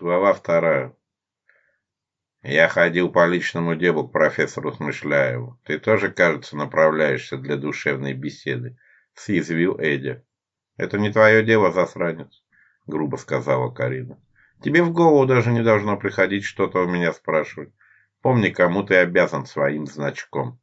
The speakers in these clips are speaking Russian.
Глава вторая. Я ходил по личному делу к профессору Смышляеву. Ты тоже, кажется, направляешься для душевной беседы, съязвил Эдя. Это не твое дело, засранец, грубо сказала Карина. Тебе в голову даже не должно приходить что-то у меня спрашивать. Помни, кому ты обязан своим значком.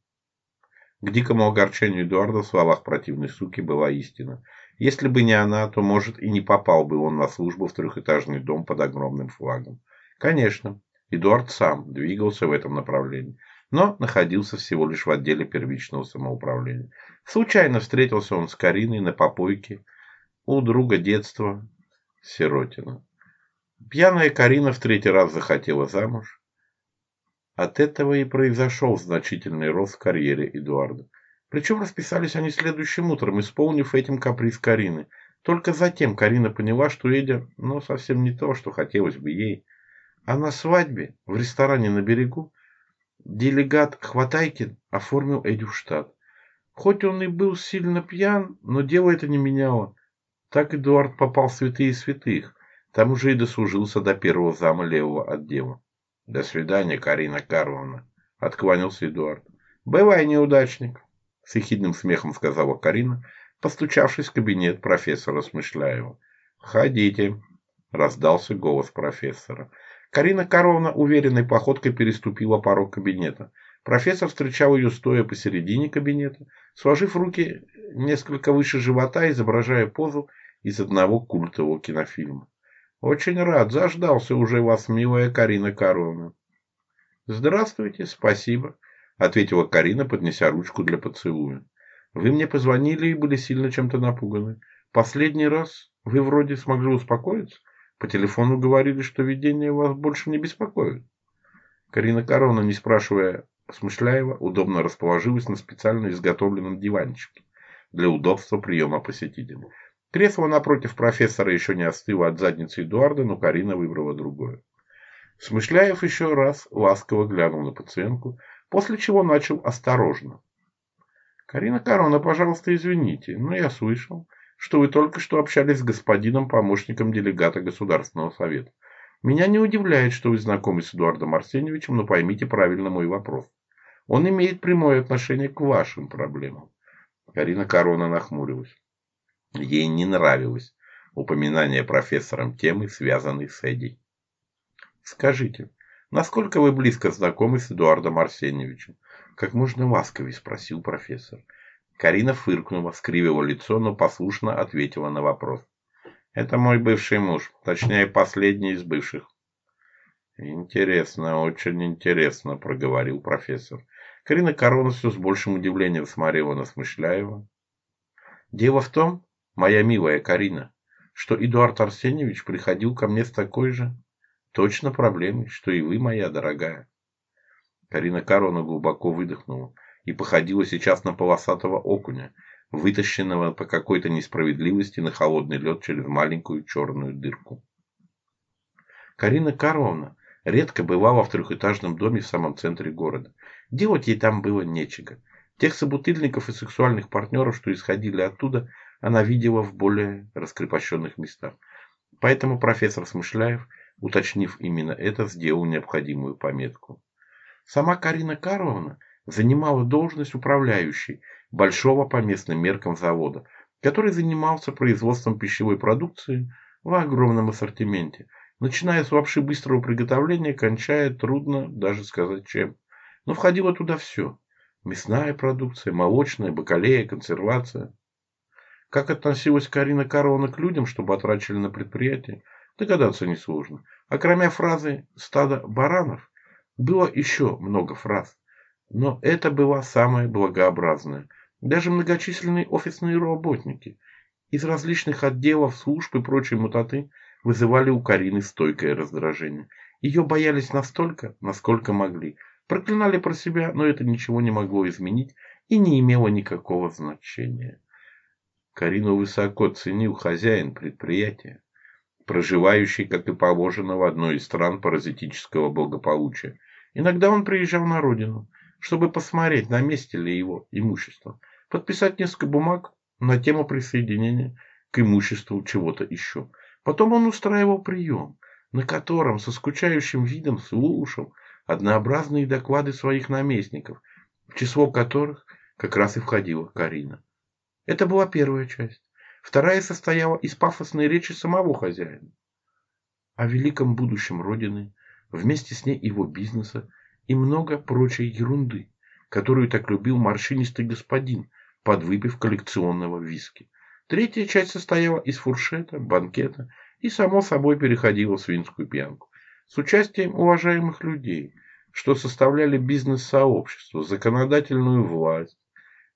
К дикому огорчению Эдуарда в словах противной суки была истина. Если бы не она, то, может, и не попал бы он на службу в трехэтажный дом под огромным флагом. Конечно, Эдуард сам двигался в этом направлении, но находился всего лишь в отделе первичного самоуправления. Случайно встретился он с Кариной на попойке у друга детства Сиротина. Пьяная Карина в третий раз захотела замуж, от этого и произошел значительный рост в карьере Эдуарда. Причем расписались они следующим утром, исполнив этим каприз Карины. Только затем Карина поняла, что Эдя, ну, совсем не то, что хотелось бы ей. А на свадьбе в ресторане на берегу делегат Хватайкин оформил Эдю в штат. Хоть он и был сильно пьян, но дело это не меняло. Так Эдуард попал в святые святых. Там уже и дослужился до первого зама левого отдела. «До свидания, Карина Карловна», — откланялся Эдуард. «Бывай, неудачник», — с ехидным смехом сказала Карина, постучавшись в кабинет профессора Смышляева. «Ходите», — раздался голос профессора. Карина Карловна уверенной походкой переступила порог кабинета. Профессор встречал ее стоя посередине кабинета, сложив руки несколько выше живота, изображая позу из одного культового кинофильма. Очень рад, заждался уже вас, милая Карина Карловна. Здравствуйте, спасибо, ответила Карина, поднеся ручку для поцелуя. Вы мне позвонили и были сильно чем-то напуганы. Последний раз вы вроде смогли успокоиться. По телефону говорили, что видение вас больше не беспокоит. Карина Карловна, не спрашивая Смышляева, удобно расположилась на специально изготовленном диванчике для удобства приема посетителей. Кресло напротив профессора еще не остыло от задницы Эдуарда, но Карина выбрала другое. Смышляев еще раз ласково глянул на пациентку, после чего начал осторожно. «Карина Корона, пожалуйста, извините, но я слышал, что вы только что общались с господином помощником делегата Государственного совета. Меня не удивляет, что вы знакомы с Эдуардом Арсеньевичем, но поймите правильно мой вопрос. Он имеет прямое отношение к вашим проблемам». Карина Корона нахмурилась. Ей не нравилось упоминание профессором темы, связанной с Эдди. «Скажите, насколько вы близко знакомы с Эдуардом Арсеньевичем?» «Как можно ласковее?» – спросил профессор. Карина фыркнула, скривила лицо, но послушно ответила на вопрос. «Это мой бывший муж, точнее, последний из бывших». «Интересно, очень интересно», – проговорил профессор. Карина Корона все с большим удивлением смотрела на Смышляева. «Дело в том, моя милая Карина, что Эдуард Арсеньевич приходил ко мне с такой же точно проблемой, что и вы, моя дорогая. Карина Корона глубоко выдохнула и походила сейчас на полосатого окуня, вытащенного по какой-то несправедливости на холодный лед через маленькую черную дырку. Карина Карловна редко бывала в трехэтажном доме в самом центре города. Делать ей там было нечего. Тех собутыльников и сексуальных партнеров, что исходили оттуда, она видела в более раскрепощенных местах. Поэтому профессор Смышляев, уточнив именно это, сделал необходимую пометку. Сама Карина Карловна занимала должность управляющей большого по местным меркам завода, который занимался производством пищевой продукции в огромном ассортименте, начиная с лапши быстрого приготовления, кончая трудно даже сказать чем. Но входило туда все. Мясная продукция, молочная, бакалея, консервация – как относилась Карина Корона к людям, чтобы потрачили на предприятие, догадаться несложно. А кроме фразы «стадо баранов» было еще много фраз. Но это была самая благообразная. Даже многочисленные офисные работники из различных отделов, служб и прочей мутаты вызывали у Карины стойкое раздражение. Ее боялись настолько, насколько могли. Проклинали про себя, но это ничего не могло изменить и не имело никакого значения. Карину высоко ценил хозяин предприятия, проживающий, как и положено, в одной из стран паразитического благополучия. Иногда он приезжал на родину, чтобы посмотреть, на месте ли его имущество, подписать несколько бумаг на тему присоединения к имуществу чего-то еще. Потом он устраивал прием, на котором со скучающим видом слушал однообразные доклады своих наместников, в число которых как раз и входила Карина. Это была первая часть. Вторая состояла из пафосной речи самого хозяина о великом будущем Родины, вместе с ней его бизнеса и много прочей ерунды, которую так любил морщинистый господин, подвыпив коллекционного виски. Третья часть состояла из фуршета, банкета и, само собой, переходила в свинскую пьянку с участием уважаемых людей, что составляли бизнес-сообщество, законодательную власть,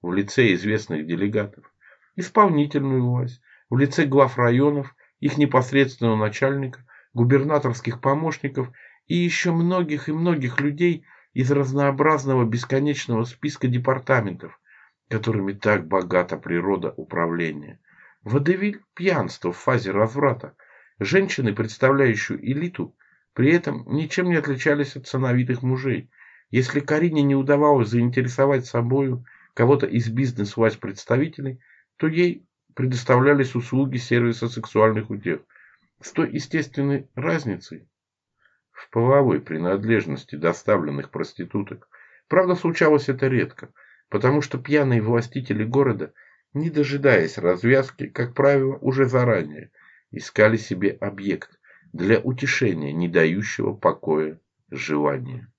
в лице известных делегатов, исполнительную власть в лице глав районов, их непосредственного начальника, губернаторских помощников и еще многих и многих людей из разнообразного бесконечного списка департаментов, которыми так богата природа управления. Водевиль – пьянство в фазе разврата. Женщины, представляющие элиту, при этом ничем не отличались от сановитых мужей. Если Карине не удавалось заинтересовать собою – кого-то из бизнес-вайс представителей, то ей предоставлялись услуги сервиса сексуальных утех. С той естественной разницей в половой принадлежности доставленных проституток. Правда, случалось это редко, потому что пьяные властители города, не дожидаясь развязки, как правило, уже заранее искали себе объект для утешения не дающего покоя желания.